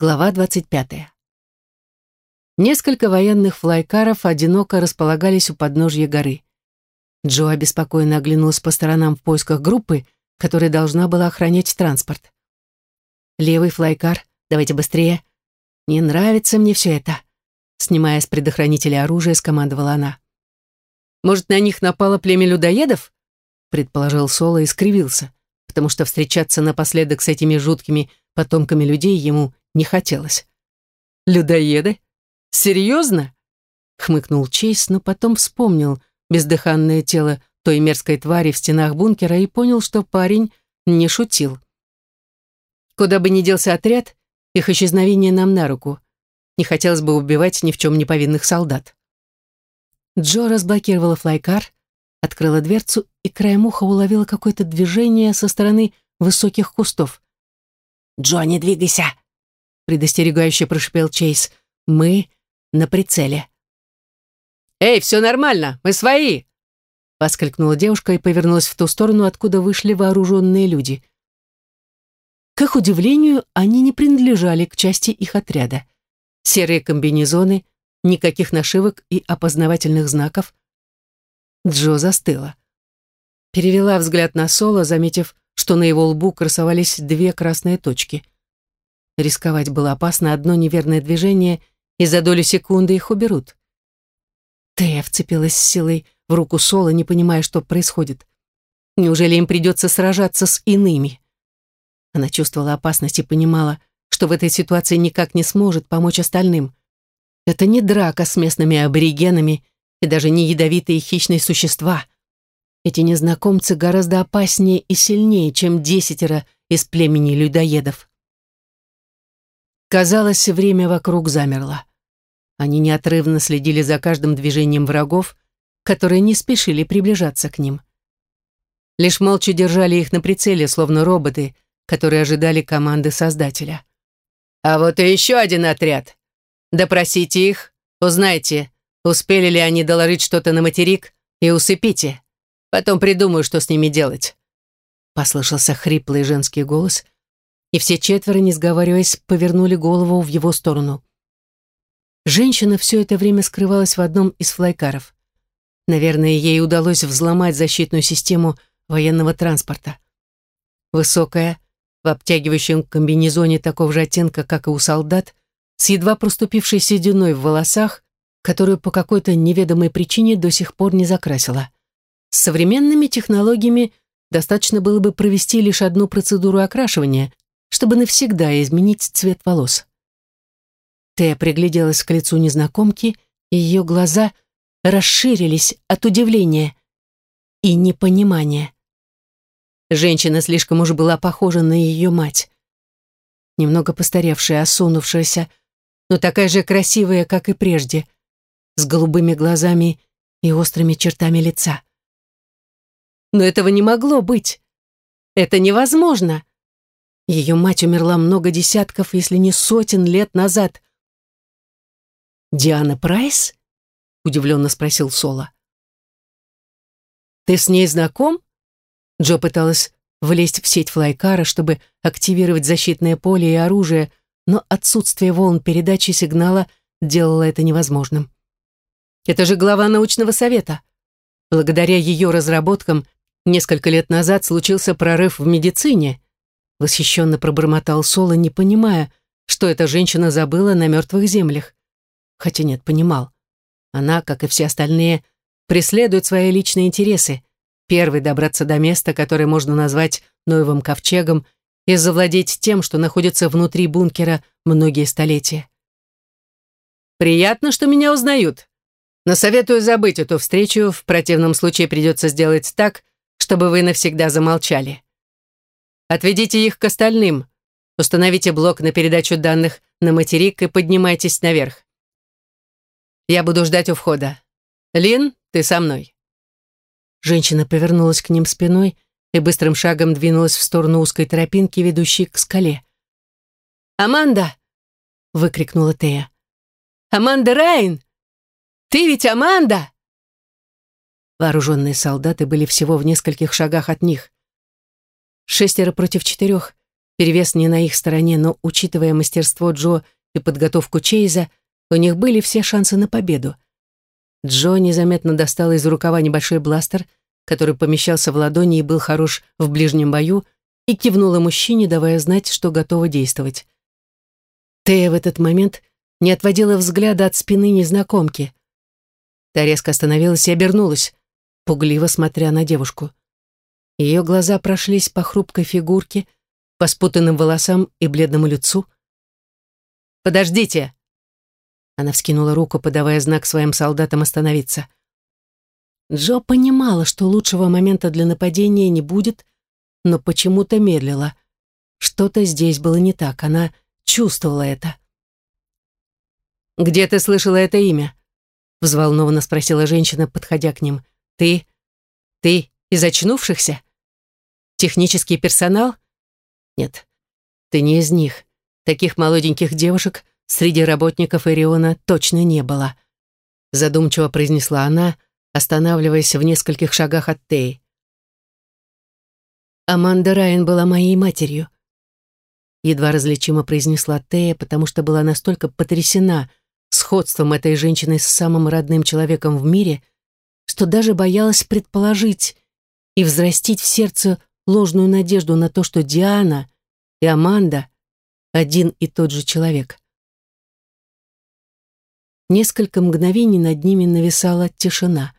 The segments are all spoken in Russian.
Глава 25. Несколько военных флайкаров одиноко располагались у подножья горы. Джо обеспокоенно оглянулась по сторонам в поисках группы, которая должна была охранять транспорт. «Левый флайкар, давайте быстрее. Не нравится мне все это», снимая с предохранителя оружия, скомандовала она. «Может, на них напало племя людоедов?» предположил Соло и скривился, потому что встречаться напоследок с этими жуткими потомками людей ему не хотелось. «Людоеды? Серьезно?» — хмыкнул Чейз, но потом вспомнил бездыханное тело той мерзкой твари в стенах бункера и понял, что парень не шутил. Куда бы ни делся отряд, их исчезновение нам на руку. Не хотелось бы убивать ни в чем не повинных солдат. Джо разблокировала флайкар, открыла дверцу и краем уха уловила какое-то движение со стороны высоких кустов. «Джо, не двигайся!» Предостерегающе прошипел Чейз. «Мы на прицеле». «Эй, все нормально, мы свои!» воскликнула девушка и повернулась в ту сторону, откуда вышли вооруженные люди. К их удивлению, они не принадлежали к части их отряда. Серые комбинезоны, никаких нашивок и опознавательных знаков. Джо застыла. Перевела взгляд на Соло, заметив, что на его лбу красовались две красные точки — Рисковать было опасно, одно неверное движение, и за долю секунды их уберут. Тея вцепилась с силой в руку Сола, не понимая, что происходит. Неужели им придется сражаться с иными? Она чувствовала опасность и понимала, что в этой ситуации никак не сможет помочь остальным. Это не драка с местными аборигенами и даже не ядовитые хищные существа. Эти незнакомцы гораздо опаснее и сильнее, чем десятеро из племени людоедов. Казалось, время вокруг замерло. Они неотрывно следили за каждым движением врагов, которые не спешили приближаться к ним. Лишь молча держали их на прицеле, словно роботы, которые ожидали команды Создателя. «А вот и еще один отряд. Допросите их, узнайте, успели ли они доложить что-то на материк, и усыпите. Потом придумаю, что с ними делать». Послышался хриплый женский голос — и все четверо, не сговариваясь, повернули голову в его сторону. Женщина все это время скрывалась в одном из флайкаров. Наверное, ей удалось взломать защитную систему военного транспорта. Высокая, в обтягивающем комбинезоне такого же оттенка, как и у солдат, с едва проступившей сединой в волосах, которую по какой-то неведомой причине до сих пор не закрасила. С современными технологиями достаточно было бы провести лишь одну процедуру окрашивания, чтобы навсегда изменить цвет волос. Тея пригляделась к лицу незнакомки, и ее глаза расширились от удивления и непонимания. Женщина слишком уж была похожа на ее мать. Немного постаревшая, осунувшаяся, но такая же красивая, как и прежде, с голубыми глазами и острыми чертами лица. Но этого не могло быть. Это невозможно. Ее мать умерла много десятков, если не сотен лет назад. «Диана Прайс?» — удивленно спросил Соло. «Ты с ней знаком?» Джо пыталась влезть в сеть флайкара, чтобы активировать защитное поле и оружие, но отсутствие волн передачи сигнала делало это невозможным. Это же глава научного совета. Благодаря ее разработкам несколько лет назад случился прорыв в медицине, Восхищенно пробормотал Соло, не понимая, что эта женщина забыла на мертвых землях. Хотя нет, понимал. Она, как и все остальные, преследует свои личные интересы. Первый добраться до места, которое можно назвать Ноевым ковчегом, и завладеть тем, что находится внутри бункера многие столетия. «Приятно, что меня узнают. Но советую забыть эту встречу, в противном случае придется сделать так, чтобы вы навсегда замолчали». Отведите их к остальным. Установите блок на передачу данных на материк и поднимайтесь наверх. Я буду ждать у входа. Лин, ты со мной». Женщина повернулась к ним спиной и быстрым шагом двинулась в сторону узкой тропинки, ведущей к скале. «Аманда!» — выкрикнула Тея. «Аманда Райн! Ты ведь Аманда!» Вооруженные солдаты были всего в нескольких шагах от них. Шестеро против четырех Перевес не на их стороне, но, учитывая мастерство Джо и подготовку Чейза, у них были все шансы на победу. Джо незаметно достал из рукава небольшой бластер, который помещался в ладони и был хорош в ближнем бою, и кивнула мужчине, давая знать, что готова действовать. Тея в этот момент не отводила взгляда от спины незнакомки. Та резко остановилась и обернулась, пугливо смотря на девушку. Ее глаза прошлись по хрупкой фигурке, по спутанным волосам и бледному лицу. «Подождите!» Она вскинула руку, подавая знак своим солдатам остановиться. Джо понимала, что лучшего момента для нападения не будет, но почему-то медлила. Что-то здесь было не так, она чувствовала это. «Где ты слышала это имя?» взволнованно спросила женщина, подходя к ним. «Ты? Ты из очнувшихся? Технический персонал? Нет, ты не из них. Таких молоденьких девушек среди работников Эриона точно не было. Задумчиво произнесла она, останавливаясь в нескольких шагах от Теи. Аманда Райан была моей матерью. Едва различимо произнесла Тея, потому что была настолько потрясена сходством этой женщины с самым родным человеком в мире, что даже боялась предположить и взрастить в сердце ложную надежду на то, что Диана и Аманда один и тот же человек. Несколько мгновений над ними нависала тишина.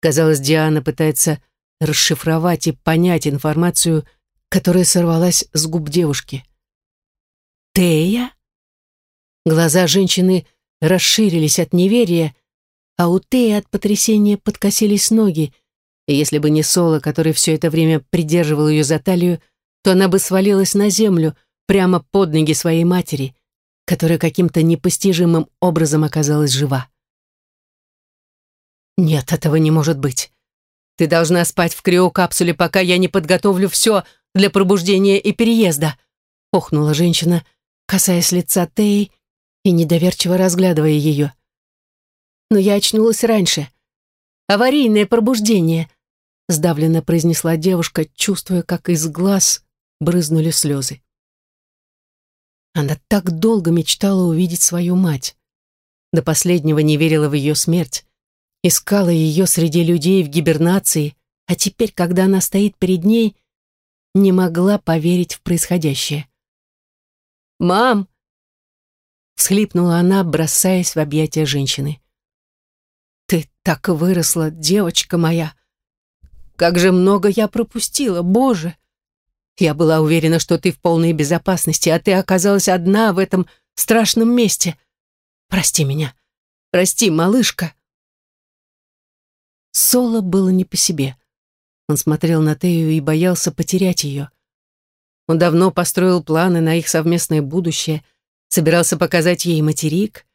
Казалось, Диана пытается расшифровать и понять информацию, которая сорвалась с губ девушки. «Тея?» Глаза женщины расширились от неверия, а у Теи от потрясения подкосились ноги, и если бы не Соло, который все это время придерживал ее за талию, то она бы свалилась на землю прямо под ноги своей матери, которая каким-то непостижимым образом оказалась жива. «Нет, этого не может быть. Ты должна спать в криокапсуле, пока я не подготовлю все для пробуждения и переезда», — охнула женщина, касаясь лица Теи и недоверчиво разглядывая ее. «Но я очнулась раньше. Аварийное пробуждение», — сдавленно произнесла девушка, чувствуя, как из глаз брызнули слезы. Она так долго мечтала увидеть свою мать. До последнего не верила в ее смерть. Искала ее среди людей в гибернации, а теперь, когда она стоит перед ней, не могла поверить в происходящее. «Мам!» — всхлипнула она, бросаясь в объятия женщины. «Ты так выросла, девочка моя! Как же много я пропустила, Боже!» Я была уверена, что ты в полной безопасности, а ты оказалась одна в этом страшном месте. Прости меня. Прости, малышка. Соло было не по себе. Он смотрел на Тею и боялся потерять ее. Он давно построил планы на их совместное будущее, собирался показать ей материк,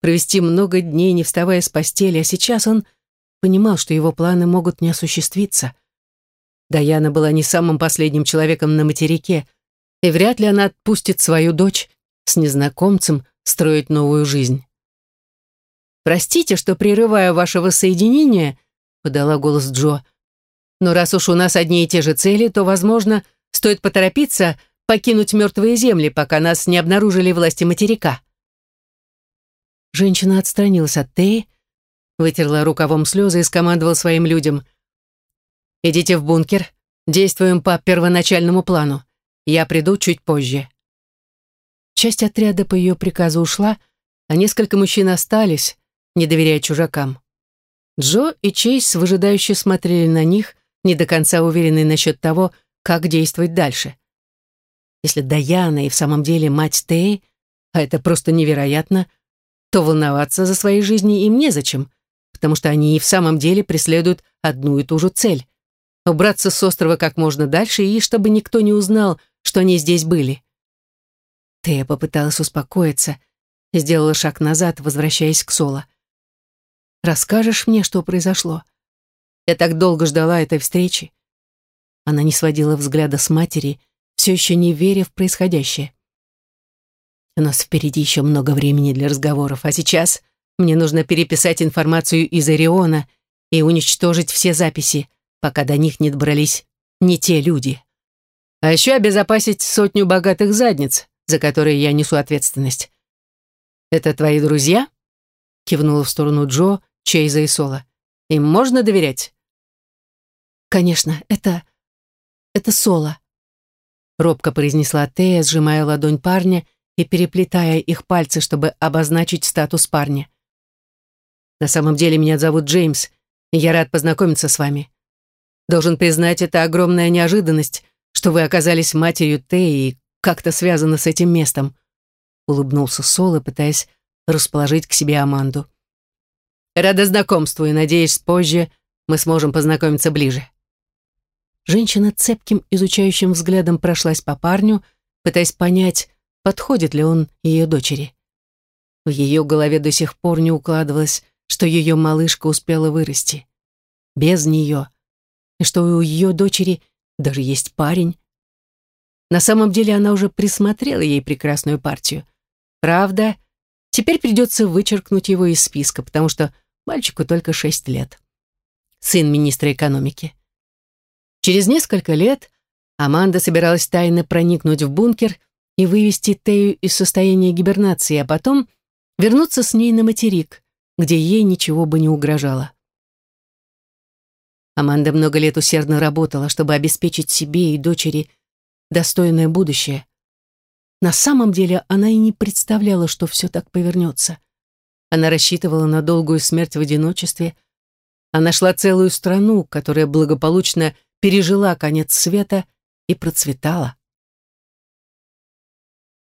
провести много дней, не вставая с постели, а сейчас он понимал, что его планы могут не осуществиться — Даяна была не самым последним человеком на материке, и вряд ли она отпустит свою дочь с незнакомцем строить новую жизнь. «Простите, что прерываю ваше воссоединение», — подала голос Джо. «Но раз уж у нас одни и те же цели, то, возможно, стоит поторопиться покинуть мертвые земли, пока нас не обнаружили власти материка». Женщина отстранилась от Теи, вытерла рукавом слезы и скомандовала своим людям — Идите в бункер. Действуем по первоначальному плану. Я приду чуть позже». Часть отряда по ее приказу ушла, а несколько мужчин остались, не доверяя чужакам. Джо и Чейз выжидающе смотрели на них, не до конца уверенные насчет того, как действовать дальше. Если Даяна и в самом деле мать Теи, а это просто невероятно, то волноваться за свои жизни им незачем, потому что они и в самом деле преследуют одну и ту же цель убраться с острова как можно дальше и чтобы никто не узнал, что они здесь были. Тея попыталась успокоиться, сделала шаг назад, возвращаясь к Соло. «Расскажешь мне, что произошло? Я так долго ждала этой встречи». Она не сводила взгляда с матери, все еще не веря в происходящее. «У нас впереди еще много времени для разговоров, а сейчас мне нужно переписать информацию из Ориона и уничтожить все записи, пока до них не добрались не те люди. А еще обезопасить сотню богатых задниц, за которые я несу ответственность. «Это твои друзья?» кивнула в сторону Джо, Чейза и Сола. «Им можно доверять?» «Конечно, это... это Соло», робко произнесла Тея, сжимая ладонь парня и переплетая их пальцы, чтобы обозначить статус парня. «На самом деле меня зовут Джеймс, и я рад познакомиться с вами. Должен признать, это огромная неожиданность, что вы оказались матерью Теи и как-то связаны с этим местом», улыбнулся Соло, пытаясь расположить к себе Аманду. «Рада знакомству и, надеюсь, позже мы сможем познакомиться ближе». Женщина цепким изучающим взглядом прошлась по парню, пытаясь понять, подходит ли он ее дочери. В ее голове до сих пор не укладывалось, что ее малышка успела вырасти. Без нее. И что у ее дочери даже есть парень. На самом деле она уже присмотрела ей прекрасную партию. Правда, теперь придется вычеркнуть его из списка, потому что мальчику только шесть лет. Сын министра экономики. Через несколько лет Аманда собиралась тайно проникнуть в бункер и вывести Тею из состояния гибернации, а потом вернуться с ней на материк, где ей ничего бы не угрожало. Аманда много лет усердно работала, чтобы обеспечить себе и дочери достойное будущее. На самом деле она и не представляла, что все так повернется. Она рассчитывала на долгую смерть в одиночестве. Она нашла целую страну, которая благополучно пережила конец света и процветала.